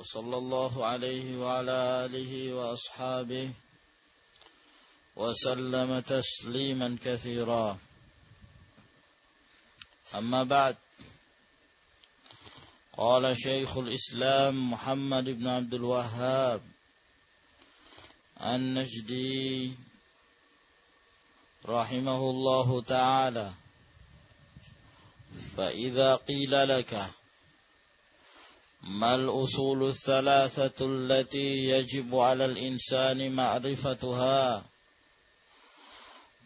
وصلى الله عليه وعلى آله وأصحابه وسلم تسليما كثيرا. أما بعد قال شيخ الإسلام محمد بن عبد الوهاب النجدي رحمه الله تعالى فإذا قيل لك ما الأصول الثلاثة التي يجب على الإنسان معرفتها؟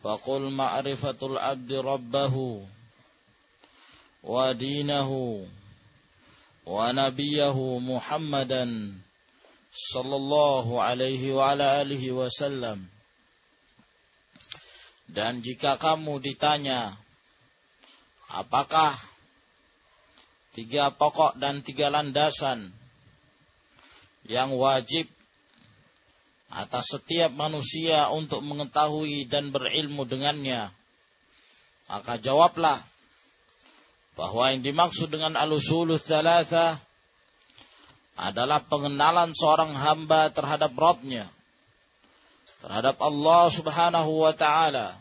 فقل معرفة العبد ربه ودينه ونبيه محمدا صلى الله عليه وعلى آله وسلم. Dan jika kamu ditanya apakah tiga pokok dan tiga landasan yang wajib atas setiap manusia untuk mengetahui dan berilmu dengannya. Maka jawablah bahwa yang dimaksud dengan al-usulul thalatha adalah pengenalan seorang hamba terhadap Rabbnya, terhadap Allah subhanahu wa ta'ala,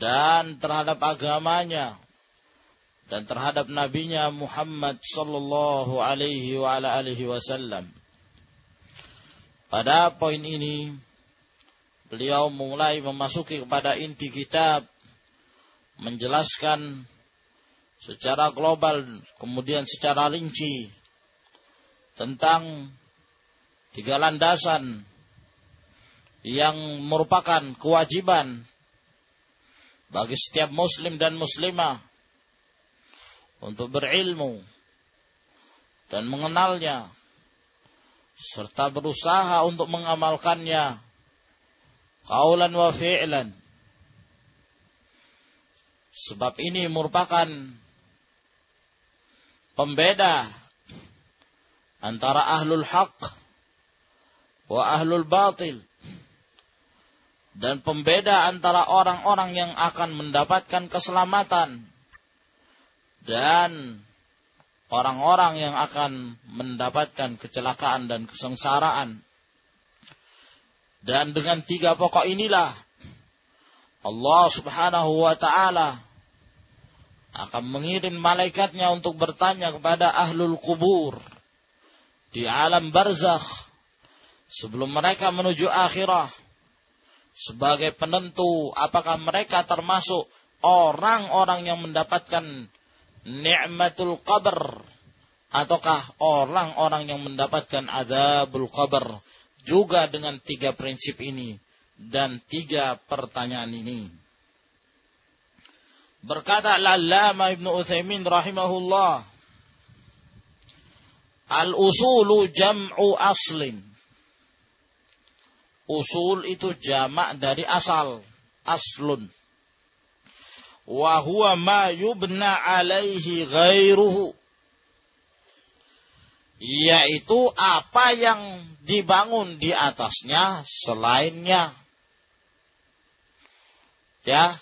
dan terhadap agamanya, dan terhadap nabinya Muhammad sallallahu alaihi wa ala alihi wasallam. Pada poin ini beliau mulai memasuki kepada inti kitab menjelaskan secara global kemudian secara rinci tentang tiga landasan yang merupakan kewajiban bagi setiap muslim dan muslimah untuk berilmu dan mengenalnya serta berusaha untuk mengamalkannya kaulan wa fi'lan. Sebab ini merupakan pembeda antara ahlul haq wa ahlul batil dan pembeda antara orang-orang yang akan mendapatkan keselamatan dan orang-orang yang akan mendapatkan kecelakaan dan kesengsaraan. Dan dengan tiga pokok inilah Allah Subhanahu wa taala akan mengirim malaikatnya untuk bertanya kepada ahlul kubur di alam barzakh sebelum mereka menuju akhirah sebagai penentu apakah mereka termasuk orang-orang yang mendapatkan ni'matul qabr ataukah orang-orang yang mendapatkan azabul qabr juga dengan tiga prinsip ini dan tiga pertanyaan ini. Berkata Al-Allama Ibnu Utsaimin rahimahullah Al-usulu jam'u aslin. Usul itu jamak dari asal, aslun wa huwa ma yubna alaihi ghairuhu. Yaitu apa yang dibangun di atasnya selainnya. Ya.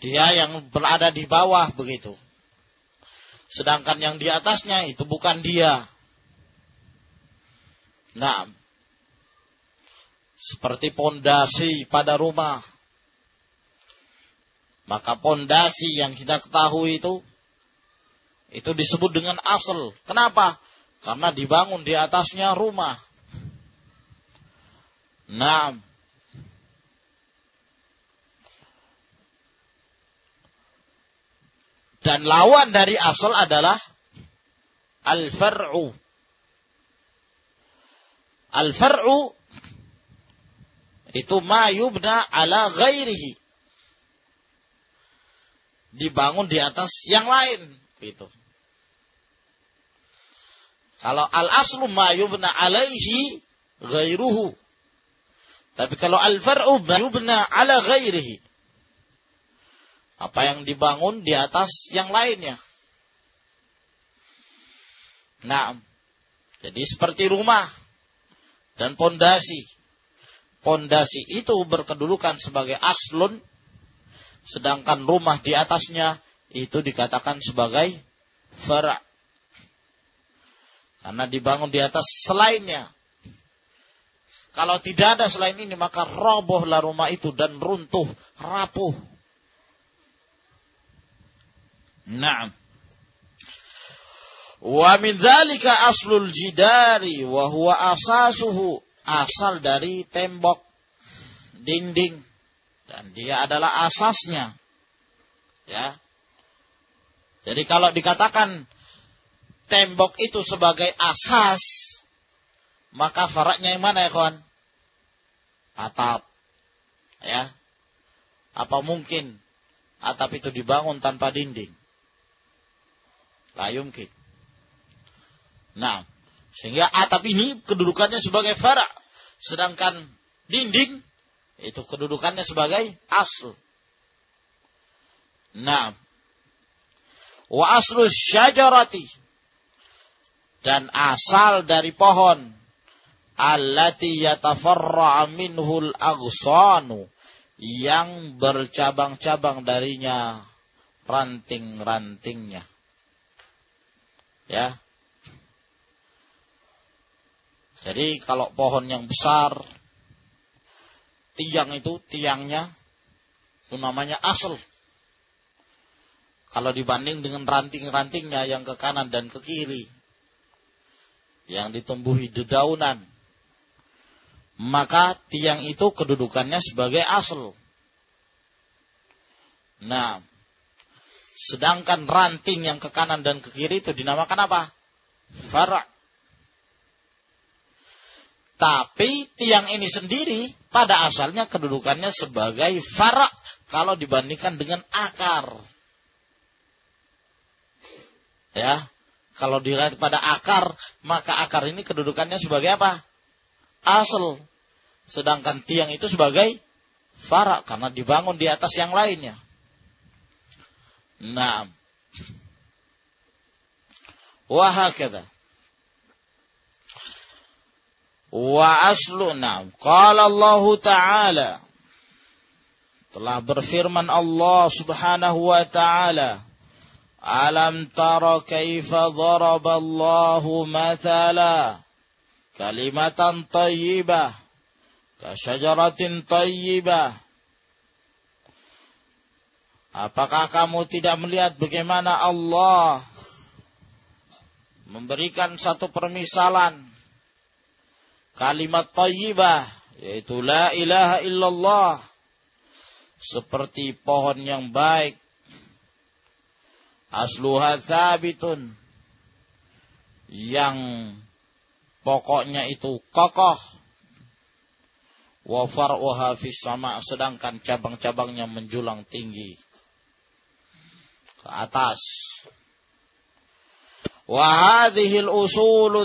Dia yang berada di bawah begitu. Sedangkan yang di atasnya itu bukan dia. Nah seperti pondasi pada rumah maka pondasi yang kita ketahui itu itu disebut dengan asal. Kenapa? Karena dibangun di atasnya rumah. Nah, dan lawan dari asal adalah al-far'u. Al-far'u itu ma yubna ala ghairihi dibangun di atas yang lain gitu. Kalau al-aslu ma yubna alaihi ghairuhu. Tapi kalau al-far'u ma yubna ala ghairihi. Apa yang dibangun di atas yang lainnya. Nah, jadi seperti rumah dan pondasi. Pondasi itu berkedudukan sebagai aslun, sedangkan rumah di atasnya itu dikatakan sebagai fara. Karena dibangun di atas selainnya. Kalau tidak ada selain ini maka robohlah rumah itu dan runtuh, rapuh. Naam. Wa min dzalika aslul jidari wa asasuhu asal dari tembok dinding dan dia adalah asasnya. Ya. Jadi kalau dikatakan tembok itu sebagai asas, maka faraknya yang mana ya kawan? Atap. Ya. Apa mungkin atap itu dibangun tanpa dinding? La yumkin. Nah, sehingga atap ini kedudukannya sebagai farak. Sedangkan dinding itu kedudukannya sebagai asl. Nah, wa aslu syajarati. Dan asal dari pohon. Allati yatafarra minhul aghsanu. Yang bercabang-cabang darinya ranting-rantingnya. Ya, jadi kalau pohon yang besar, tiang itu, tiangnya, itu namanya asal. Kalau dibanding dengan ranting-rantingnya yang ke kanan dan ke kiri, yang ditumbuhi dedaunan, maka tiang itu kedudukannya sebagai asal. Nah, sedangkan ranting yang ke kanan dan ke kiri itu dinamakan apa? Farak. Tapi tiang ini sendiri pada asalnya kedudukannya sebagai farak kalau dibandingkan dengan akar. Ya, kalau dilihat pada akar, maka akar ini kedudukannya sebagai apa? Asal. Sedangkan tiang itu sebagai farak karena dibangun di atas yang lainnya. Nah, wahakata. Wa asluna. Qala Allah Ta'ala. Telah berfirman Allah Subhanahu wa Ta'ala. Alam tara kaifa daraba Allahu mathala kalimatan tayyibah kasyajaratin tayyibah Apakah kamu tidak melihat bagaimana Allah memberikan satu permisalan kalimat tayyibah yaitu la ilaha illallah. Seperti pohon yang baik. Asluha thabitun. Yang pokoknya itu kokoh. Wa far'uha fis sama sedangkan cabang-cabangnya menjulang tinggi ke atas. Wa hadhihi al-usulu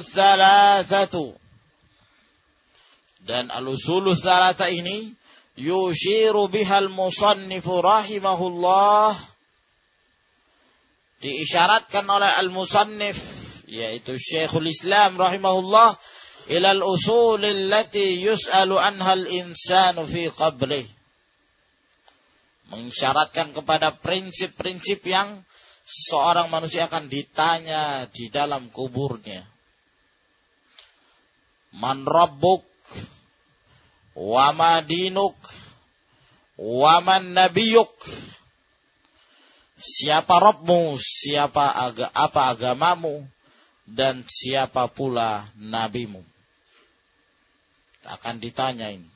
dan al-usulu salata ini yushiru bihal musannifu rahimahullah diisyaratkan oleh al-musannif yaitu Syekhul Islam rahimahullah ila al-usul allati yus'alu anha al-insanu fi qabrih mengisyaratkan kepada prinsip-prinsip yang seorang manusia akan ditanya di dalam kuburnya. Man rabbuk Wama dinuk. Waman nabiyuk. Siapa Robmu, siapa aga, apa agamamu, dan siapa pula nabimu. Akan ditanya ini.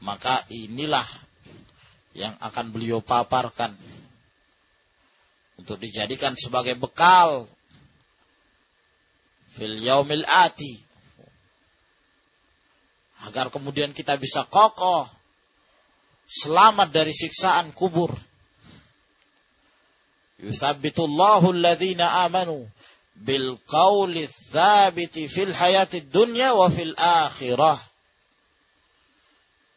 Maka inilah yang akan beliau paparkan untuk dijadikan sebagai bekal fil yaumil ati agar kemudian kita bisa kokoh selamat dari siksaan kubur. Yuthabbitullahu alladhina amanu bil qawli thabiti fil hayati dunya wa fil akhirah.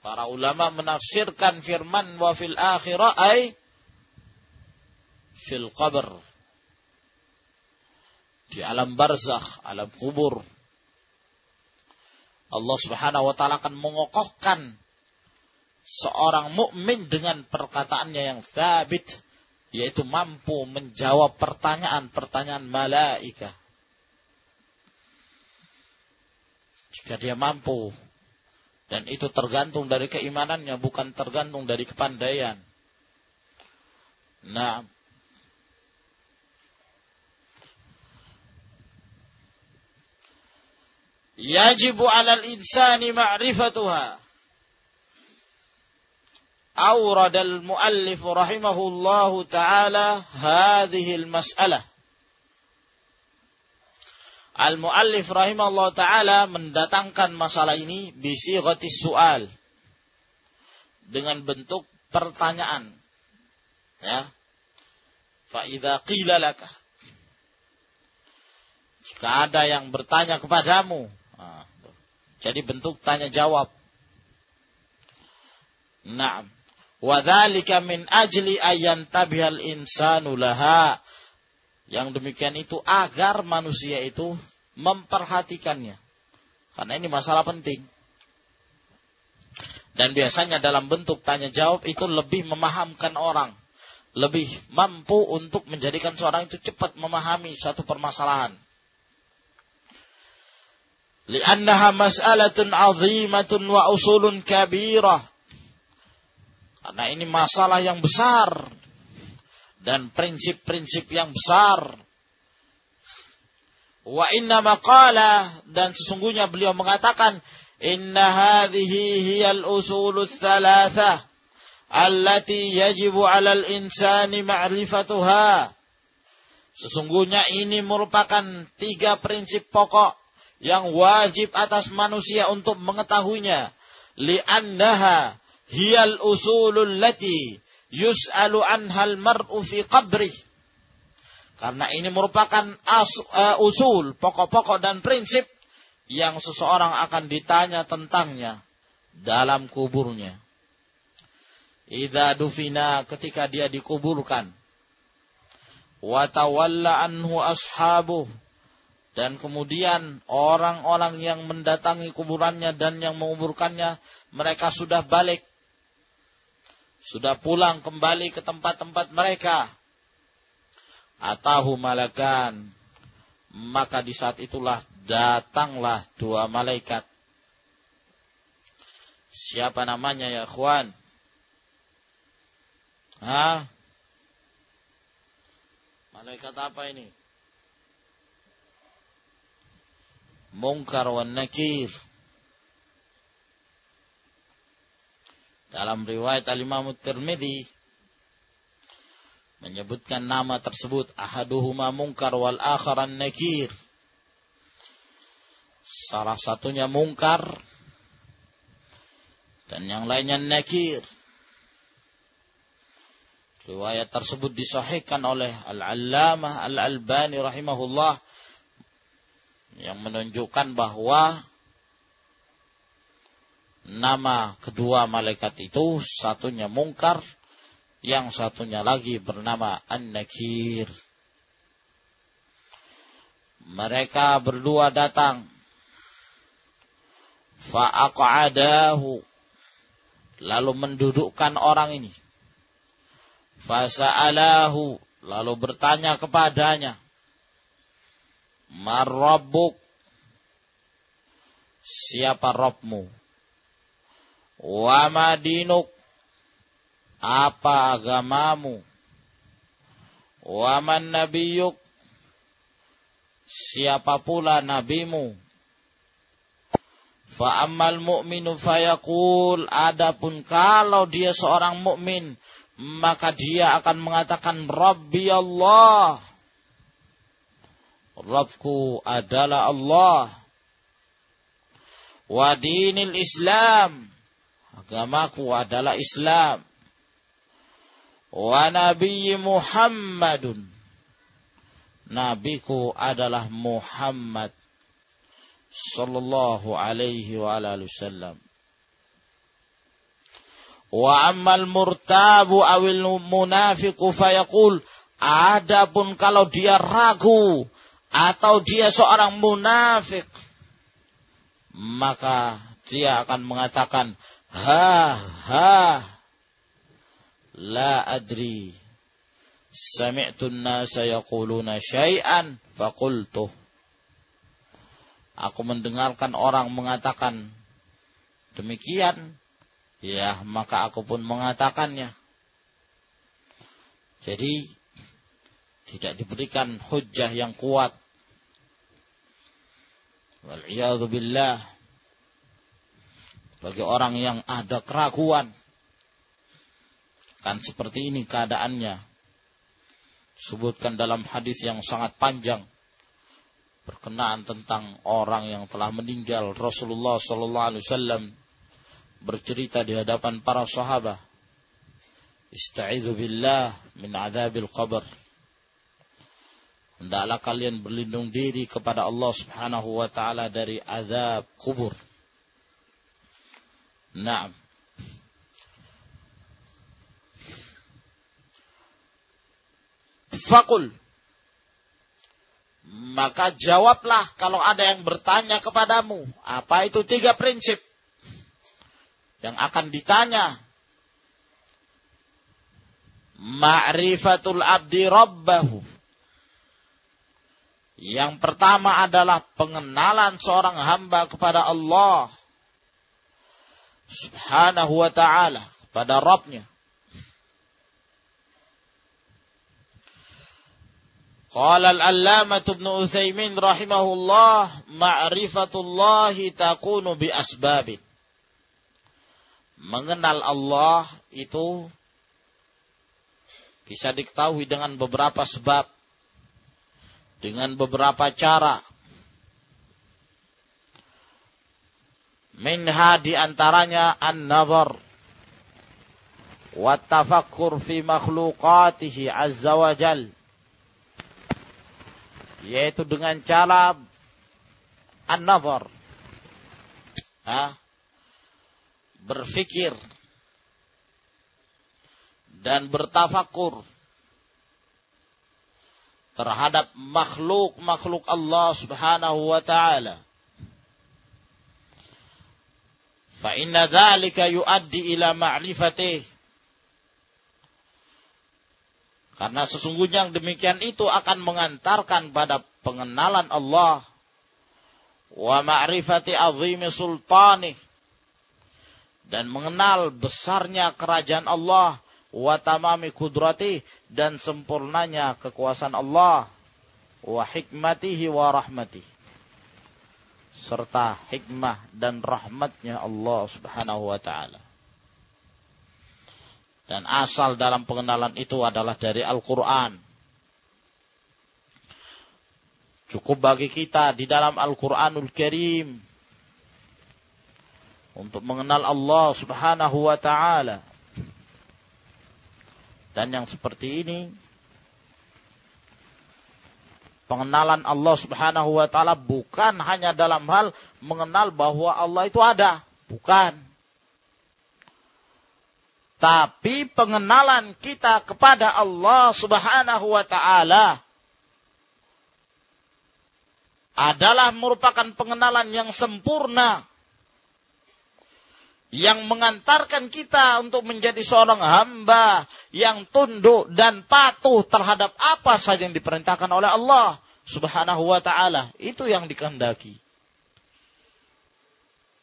Para ulama menafsirkan firman wa fil akhirah ay fil qabr. Di alam barzakh, alam kubur. Allah Subhanahu wa taala akan mengokohkan seorang mukmin dengan perkataannya yang thabit yaitu mampu menjawab pertanyaan-pertanyaan malaika. Jika dia mampu dan itu tergantung dari keimanannya bukan tergantung dari kepandaian. Nah, yajibu 'alal insani ma'rifatuha أورد المؤلف رحمه الله تعالى هذه المسألة Al-Muallif rahimahullah ta'ala mendatangkan masalah ini bisi ghatis su'al. Dengan bentuk pertanyaan. Ya. Fa'idha qila laka. Jika ada yang bertanya kepadamu. Jadi bentuk tanya jawab. Naam. Wadhalika min ajli ayan tabihal insanu laha. Yang demikian itu agar manusia itu memperhatikannya. Karena ini masalah penting. Dan biasanya dalam bentuk tanya jawab itu lebih memahamkan orang. Lebih mampu untuk menjadikan seorang itu cepat memahami satu permasalahan. Mas'alatun azimatun wa usulun kabirah karena ini masalah yang besar dan prinsip-prinsip yang besar. Wa inna maqala dan sesungguhnya beliau mengatakan inna hadhihi hiyal usulul thalathah allati yajibu 'alal insani ma'rifatuha. Sesungguhnya ini merupakan tiga prinsip pokok yang wajib atas manusia untuk mengetahuinya. Li'annaha hiyal usulul lati yus'alu anhal mar'u fi qabri. Karena ini merupakan as, uh, usul, pokok-pokok dan prinsip yang seseorang akan ditanya tentangnya dalam kuburnya. Idza dufina ketika dia dikuburkan. Wa tawalla anhu ashabuh dan kemudian orang-orang yang mendatangi kuburannya dan yang menguburkannya mereka sudah balik sudah pulang kembali ke tempat-tempat mereka. Atahu malakan. Maka di saat itulah datanglah dua malaikat. Siapa namanya ya kawan? Hah? Malaikat apa ini? Mungkar wan nakir. Dalam riwayat Al-Imam Tirmidzi menyebutkan nama tersebut ahaduhuma munkar wal akharan nakir. Salah satunya mungkar dan yang lainnya nakir. Riwayat tersebut disahihkan oleh Al-Allamah Al-Albani rahimahullah yang menunjukkan bahwa nama kedua malaikat itu satunya mungkar yang satunya lagi bernama An-Nakir. Mereka berdua datang. Fa'aq'adahu. Lalu mendudukkan orang ini. Fasa'alahu. Lalu bertanya kepadanya marrabbuk siapa Robmu Wa madinuk apa agamamu? Wa man nabiyuk siapa pula nabimu? Fa ammal mu'minu fayaqul adapun kalau dia seorang mukmin maka dia akan mengatakan Rabbi Allah. Rabbku adalah Allah. Wa dinil Islam agamaku adalah Islam. Wa Nabi Muhammadun. nabiku adalah Muhammad sallallahu alaihi wa alihi wasallam. Wa ammal murtabu awil munafiqu fayaqul adapun kalau dia ragu atau dia seorang munafik maka dia akan mengatakan ha ha la adri sami'tu an-nasa yaquluna syai'an faqultuh Aku mendengarkan orang mengatakan demikian, ya maka aku pun mengatakannya. Jadi tidak diberikan hujah yang kuat. Wal'iyadu billah. Bagi orang yang ada keraguan. Kan seperti ini keadaannya. Sebutkan dalam hadis yang sangat panjang berkenaan tentang orang yang telah meninggal Rasulullah sallallahu alaihi wasallam bercerita di hadapan para sahabat Ista'idzu billah min adzabil qabr Hendaklah kalian berlindung diri kepada Allah Subhanahu wa taala dari azab kubur. Naam. Fakul maka jawablah kalau ada yang bertanya kepadamu. Apa itu tiga prinsip yang akan ditanya? Ma'rifatul abdi rabbahu. Yang pertama adalah pengenalan seorang hamba kepada Allah Subhanahu wa taala, kepada Rabbnya. Qala al-allamah Ibn Utsaimin rahimahullah ma'rifatullah takunu bi asbabin. Mengenal Allah itu bisa diketahui dengan beberapa sebab dengan beberapa cara. Minha di antaranya an-nazar wa tafakkur fi makhluqatihi azza wa jalla yaitu dengan cara an-nazar berfikir dan bertafakur terhadap makhluk-makhluk Allah Subhanahu wa taala. Fa inna dzalika yuaddi ila ma'rifatih. Karena sesungguhnya yang demikian itu akan mengantarkan pada pengenalan Allah. Wa ma'rifati azimi sultanih. Dan mengenal besarnya kerajaan Allah. Wa tamami kudrati dan sempurnanya kekuasaan Allah wa hikmatihi wa rahmatihi serta hikmah dan rahmatnya Allah subhanahu wa ta'ala dan asal dalam pengenalan itu adalah dari Al-Quran. Cukup bagi kita di dalam Al-Quranul Karim. Untuk mengenal Allah subhanahu wa ta'ala. Dan yang seperti ini. Pengenalan Allah subhanahu wa ta'ala bukan hanya dalam hal mengenal bahwa Allah itu ada. Bukan tapi pengenalan kita kepada Allah Subhanahu wa taala adalah merupakan pengenalan yang sempurna yang mengantarkan kita untuk menjadi seorang hamba yang tunduk dan patuh terhadap apa saja yang diperintahkan oleh Allah Subhanahu wa taala. Itu yang dikehendaki.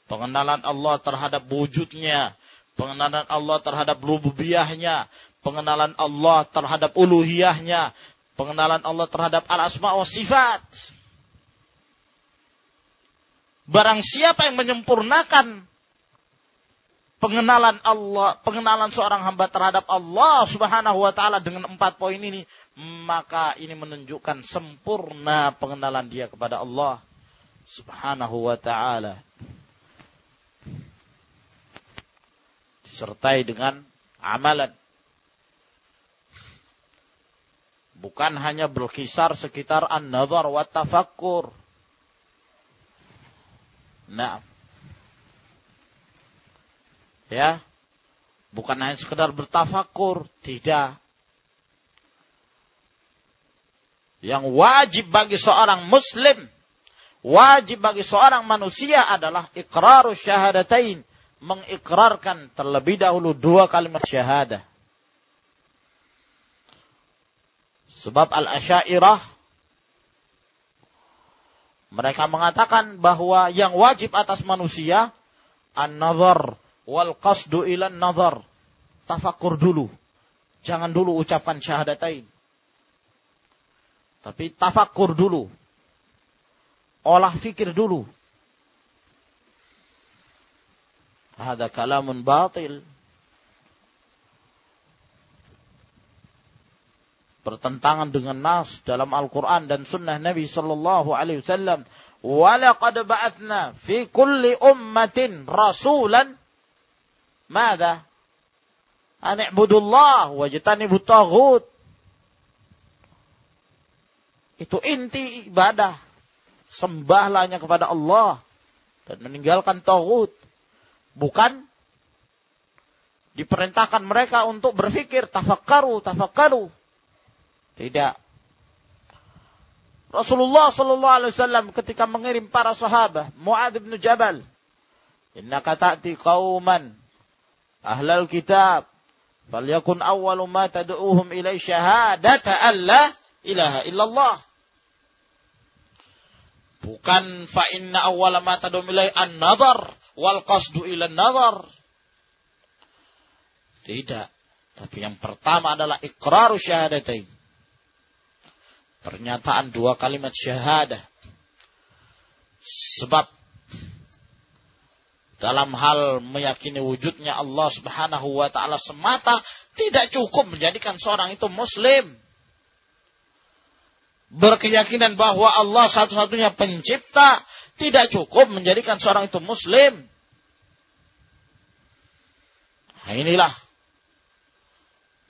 Pengenalan Allah terhadap wujudnya, pengenalan Allah terhadap rububiyahnya, pengenalan Allah terhadap uluhiyahnya, pengenalan Allah terhadap al-asma wa sifat. Barang siapa yang menyempurnakan pengenalan Allah, pengenalan seorang hamba terhadap Allah Subhanahu wa taala dengan empat poin ini, maka ini menunjukkan sempurna pengenalan dia kepada Allah Subhanahu wa taala. disertai dengan amalan. Bukan hanya berkisar sekitar an-nazar wa tafakkur. Nah. Ya. Bukan hanya sekedar bertafakur, tidak. Yang wajib bagi seorang muslim, wajib bagi seorang manusia adalah ikrarus syahadatain, mengikrarkan terlebih dahulu dua kalimat syahadah. Sebab al-asyairah mereka mengatakan bahwa yang wajib atas manusia an-nazar wal qasdu ila nazar. Tafakur dulu. Jangan dulu ucapkan syahadatain. Tapi tafakur dulu. Olah fikir dulu. Hada kalamun batil. bertentangan dengan nas dalam Al-Quran dan Sunnah Nabi Sallallahu Alaihi Wasallam. Walaqad fi kulli ummatin rasulan. Mada? An i'budullah wajtanibu taghut. Itu inti ibadah. Sembahlah hanya kepada Allah dan meninggalkan taghut. Bukan diperintahkan mereka untuk berfikir tafakkaru, tafakkaru tidak. Rasulullah sallallahu alaihi wasallam ketika mengirim para sahabat Muadz bin Jabal, "Innaka ta'ti qauman ahlal kitab, falyakun awwalu ma tad'uuhum ilai syahadata alla ilaha illallah." Bukan fa inna awwala ma tad'uhum ilai an-nazar wal qasdu ila an-nazar. Tidak. Tapi yang pertama adalah iqraru syahadatain pernyataan dua kalimat syahadah. Sebab dalam hal meyakini wujudnya Allah Subhanahu wa taala semata tidak cukup menjadikan seorang itu muslim. Berkeyakinan bahwa Allah satu-satunya pencipta tidak cukup menjadikan seorang itu muslim. Nah, inilah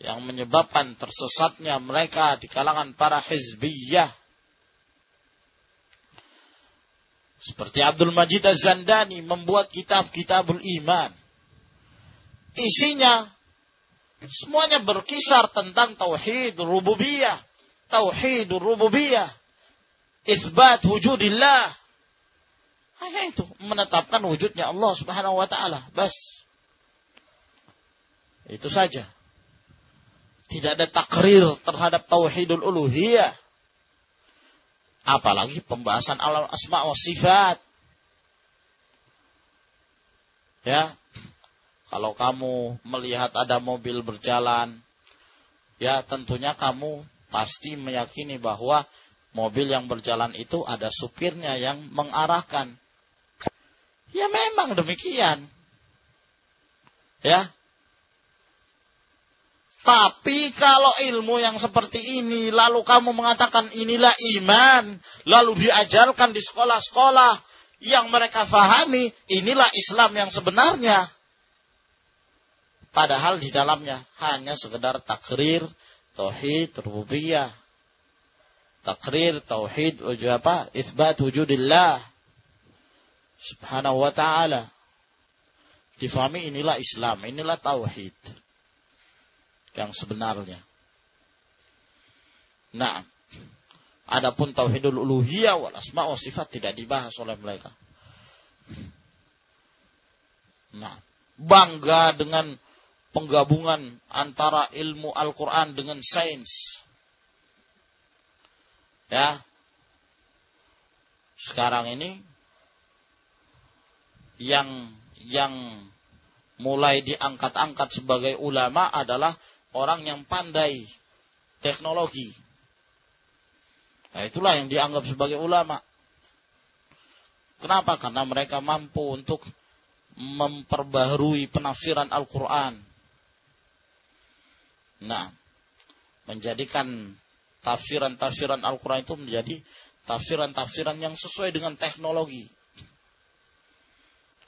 yang menyebabkan tersesatnya mereka di kalangan para hizbiyah. Seperti Abdul Majid Az-Zandani membuat kitab-kitabul iman. Isinya semuanya berkisar tentang tauhid rububiyah, tauhid rububiyah, isbat wujudillah. Hanya itu, menetapkan wujudnya Allah Subhanahu wa taala. Bas. Itu saja. Tidak ada takrir terhadap tauhidul uluhiyah. Apalagi pembahasan alam asma wa sifat. Ya. Kalau kamu melihat ada mobil berjalan, ya tentunya kamu pasti meyakini bahwa mobil yang berjalan itu ada supirnya yang mengarahkan. Ya memang demikian. Ya, tapi kalau ilmu yang seperti ini, lalu kamu mengatakan inilah iman, lalu diajarkan di sekolah-sekolah yang mereka fahami, inilah Islam yang sebenarnya. Padahal di dalamnya hanya sekedar takrir, tauhid, rububiyah. Takrir, tauhid, apa? Isbat wujudillah. Subhanahu wa ta'ala. Difahami inilah Islam, inilah tauhid yang sebenarnya. Nah, adapun tauhidul uluhiyah wal asma wa sifat tidak dibahas oleh mereka. Nah, bangga dengan penggabungan antara ilmu Al-Quran dengan sains. Ya. Sekarang ini yang yang mulai diangkat-angkat sebagai ulama adalah orang yang pandai teknologi. Nah, itulah yang dianggap sebagai ulama. Kenapa? Karena mereka mampu untuk memperbaharui penafsiran Al-Quran. Nah, menjadikan tafsiran-tafsiran Al-Quran itu menjadi tafsiran-tafsiran yang sesuai dengan teknologi.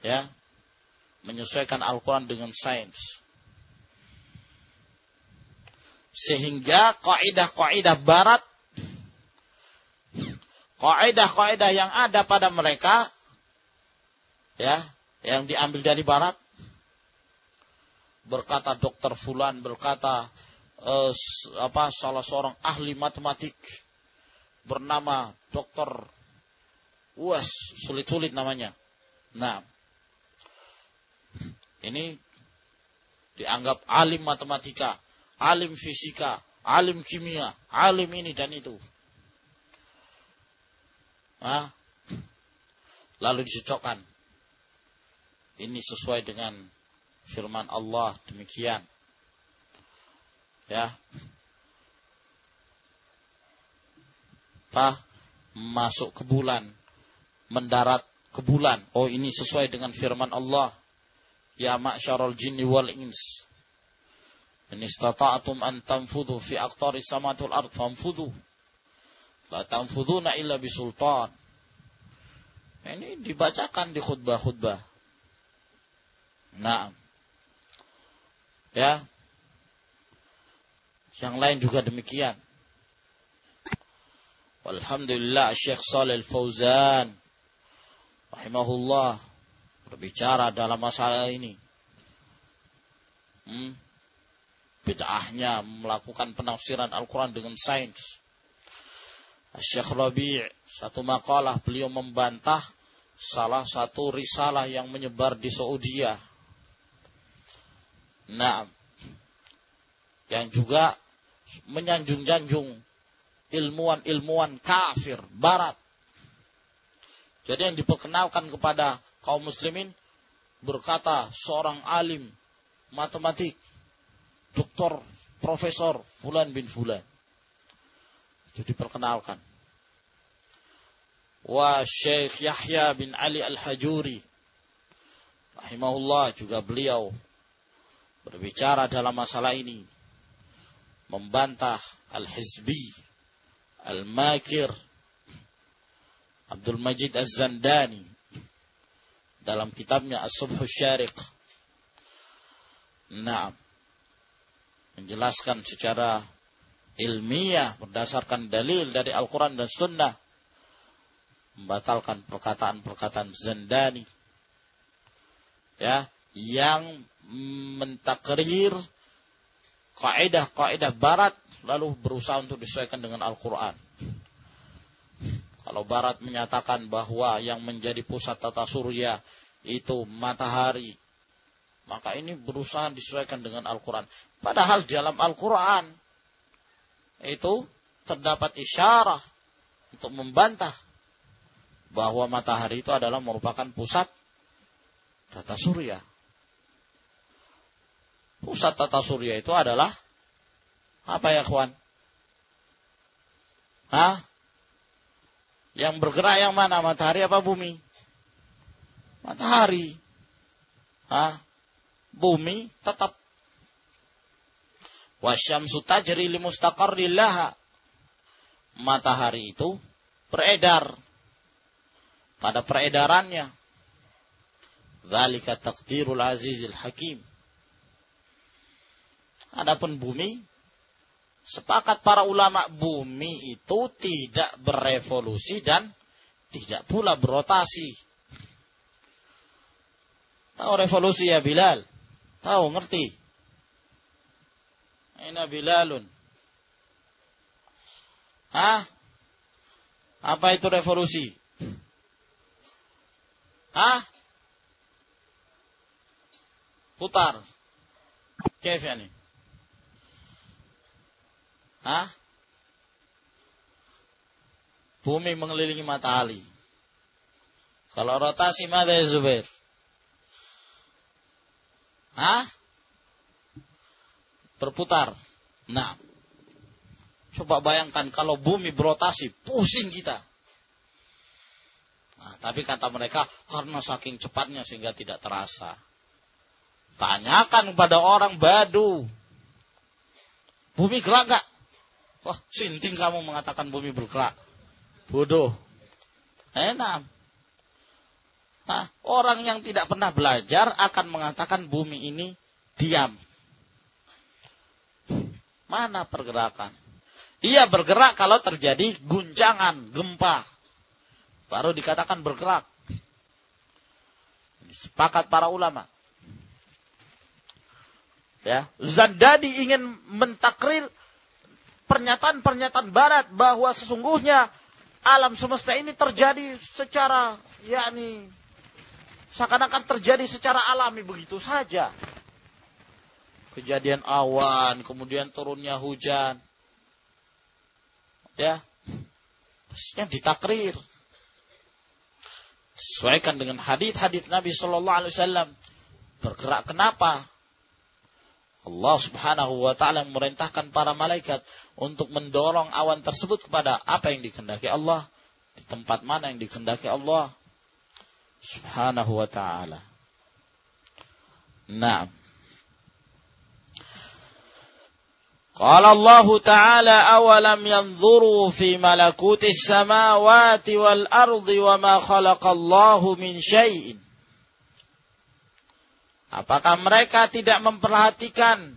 Ya, menyesuaikan Al-Quran dengan sains. Sehingga kaidah-kaidah barat kaidah-kaidah yang ada pada mereka ya, yang diambil dari barat berkata dokter fulan berkata uh, apa salah seorang ahli matematik bernama dokter Uas sulit-sulit namanya. Nah, ini dianggap alim matematika, alim fisika, alim kimia, alim ini dan itu. Nah, lalu dicocokkan. Ini sesuai dengan firman Allah demikian. Ya. Pak masuk ke bulan, mendarat ke bulan. Oh ini sesuai dengan firman Allah. Ya ma'syarul jinni wal ins. Ini istata'atum an tanfudu fi aqtari samatul ard famfudu. La tanfuduna illa bisultan. Ini dibacakan di khutbah-khutbah. Nah. Ya. Yang lain juga demikian. Alhamdulillah Syekh Salih Fauzan rahimahullah berbicara dalam masalah ini. Hmm? Bid'ahnya melakukan penafsiran Al-Quran dengan sains. Syekh Rabi' satu makalah beliau membantah salah satu risalah yang menyebar di Saudi. Nah, yang juga menyanjung-janjung ilmuwan-ilmuwan kafir barat. Jadi yang diperkenalkan kepada kaum muslimin berkata seorang alim matematik, doktor, profesor Fulan bin Fulan. Itu diperkenalkan. Wa Syekh Yahya bin Ali Al-Hajuri rahimahullah juga beliau berbicara dalam masalah ini membantah Al-Hizbi Al-Makir Abdul Majid Az-Zandani dalam kitabnya As-Subh Syariq nah menjelaskan secara ilmiah berdasarkan dalil dari Al-Quran dan Sunnah membatalkan perkataan-perkataan Zandani ya yang mentakrir kaidah-kaidah barat lalu berusaha untuk disesuaikan dengan Al-Quran. Kalau Barat menyatakan bahwa yang menjadi pusat tata surya itu matahari, maka ini berusaha disesuaikan dengan Al-Quran. Padahal di dalam Al-Quran itu terdapat isyarah untuk membantah bahwa matahari itu adalah merupakan pusat tata surya. Pusat tata surya itu adalah apa ya kawan? Hah? Yang bergerak yang mana? Matahari apa bumi? Matahari. Hah? Bumi tetap. Wasyamsu tajri li mustaqarrillaha. Matahari itu beredar pada peredarannya. Zalika taqdirul azizil hakim. Adapun bumi Sepakat para ulama bumi itu tidak berevolusi dan tidak pula berotasi. Tahu revolusi ya Bilal? Tahu, ngerti? Aina Bilalun? Hah? Apa itu revolusi? Hah? Putar. Kef ya nih? Hah? Bumi mengelilingi matahari. Kalau rotasi mana ya Zubair? Hah? Berputar. Nah, coba bayangkan kalau bumi berotasi, pusing kita. Nah, tapi kata mereka, karena saking cepatnya sehingga tidak terasa. Tanyakan kepada orang badu. Bumi gerak gak? Wah, sinting kamu mengatakan bumi bergerak. Bodoh. Enak. Nah, orang yang tidak pernah belajar akan mengatakan bumi ini diam. Mana pergerakan? Ia bergerak kalau terjadi guncangan, gempa. Baru dikatakan bergerak. Sepakat para ulama. Ya, Zadadi ingin mentakrir pernyataan-pernyataan barat bahwa sesungguhnya alam semesta ini terjadi secara yakni seakan-akan terjadi secara alami begitu saja. Kejadian awan, kemudian turunnya hujan. Ya. Yang ditakrir. Sesuaikan dengan hadis-hadis Nabi Shallallahu alaihi wasallam. Bergerak kenapa? Allah Subhanahu wa taala memerintahkan para malaikat untuk mendorong awan tersebut kepada apa yang dikehendaki Allah di tempat mana yang dikehendaki Allah subhanahu wa ta'ala. Naam. Qala Allah Ta'ala awalam yanzuru fi malakuti samawati wal ardi wa ma khalaqallahu min syai'in. Apakah mereka tidak memperhatikan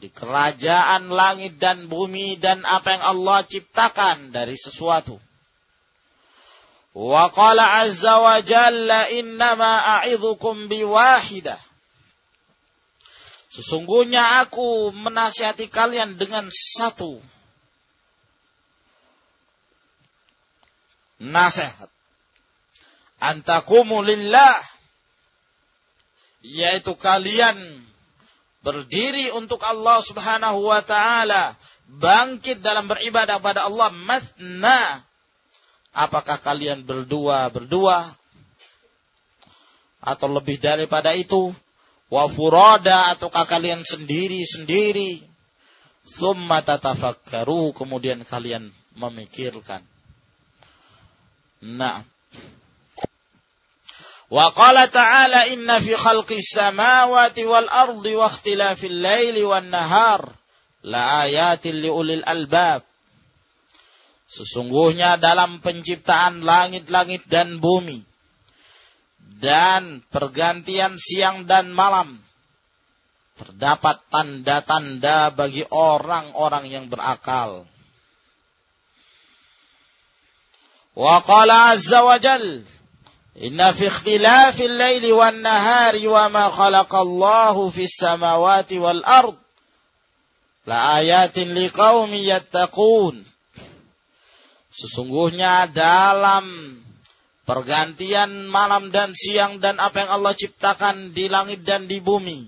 di kerajaan langit dan bumi dan apa yang Allah ciptakan dari sesuatu? Wa qala azza wa jalla innama a'idhukum. Sesungguhnya aku menasihati kalian dengan satu nasihat. Antakumu lillah yaitu kalian berdiri untuk Allah Subhanahu wa taala, bangkit dalam beribadah pada Allah matna. Apakah kalian berdua berdua atau lebih daripada itu? Wa furada ataukah kalian sendiri-sendiri? Summa tatafakkaru kemudian kalian memikirkan. Nah. Wa qala ta'ala inna fi khalqi samawati wal ardi wa ikhtilafil laili wan nahar la ayatin liulil albab. Sesungguhnya dalam penciptaan langit-langit dan bumi dan pergantian siang dan malam terdapat tanda-tanda bagi orang-orang yang berakal. Wa qala azza wa jal Inna fi ikhtilafil laili wan nahari wa ma khalaqallahu fis samawati wal ard la ayatin liqaumin yattaqun Sesungguhnya dalam pergantian malam dan siang dan apa yang Allah ciptakan di langit dan di bumi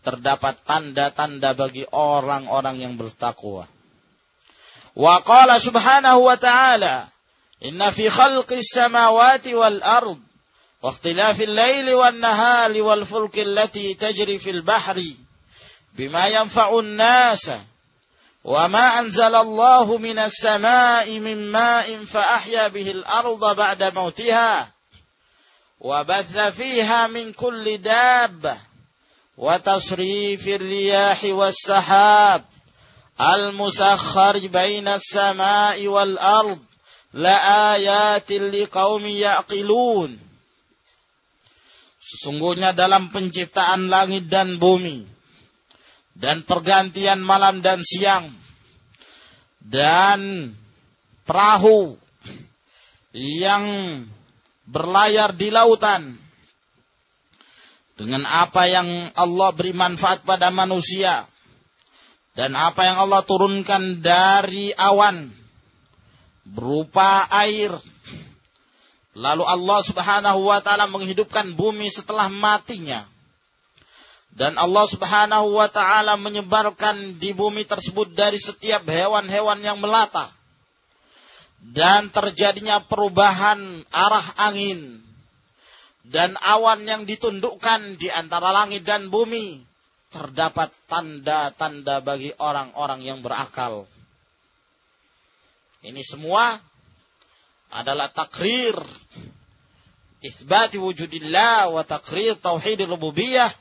terdapat tanda-tanda bagi orang-orang yang bertakwa. Wa qala subhanahu wa ta'ala inna fi khalqi samawati wal ard wa ikhtilafil laili wan nahari wal fulki allati tajri fil bahri bima yanfa'un nasa وما أنزل الله من السماء من ماء فأحيا به الأرض بعد موتها وبث فيها من كل دابة وتصريف الرياح والسحاب المسخر بين السماء والأرض laayatil liqaumi yaqilun. Sesungguhnya dalam penciptaan langit dan bumi dan pergantian malam dan siang dan perahu yang berlayar di lautan dengan apa yang Allah beri manfaat pada manusia dan apa yang Allah turunkan dari awan berupa air. Lalu Allah Subhanahu wa taala menghidupkan bumi setelah matinya. Dan Allah Subhanahu wa taala menyebarkan di bumi tersebut dari setiap hewan-hewan yang melata. Dan terjadinya perubahan arah angin dan awan yang ditundukkan di antara langit dan bumi terdapat tanda-tanda bagi orang-orang yang berakal. Ini semua adalah takrir isbati wujudillah wa takrir tauhid rububiyah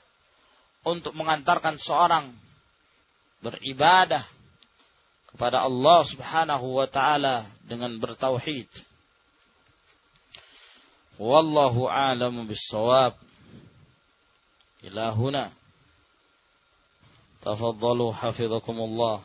untuk mengantarkan seorang beribadah kepada Allah Subhanahu wa taala dengan bertauhid. Wallahu alam bis-shawab. Ila huna. Tafaddalu hafizakumullah.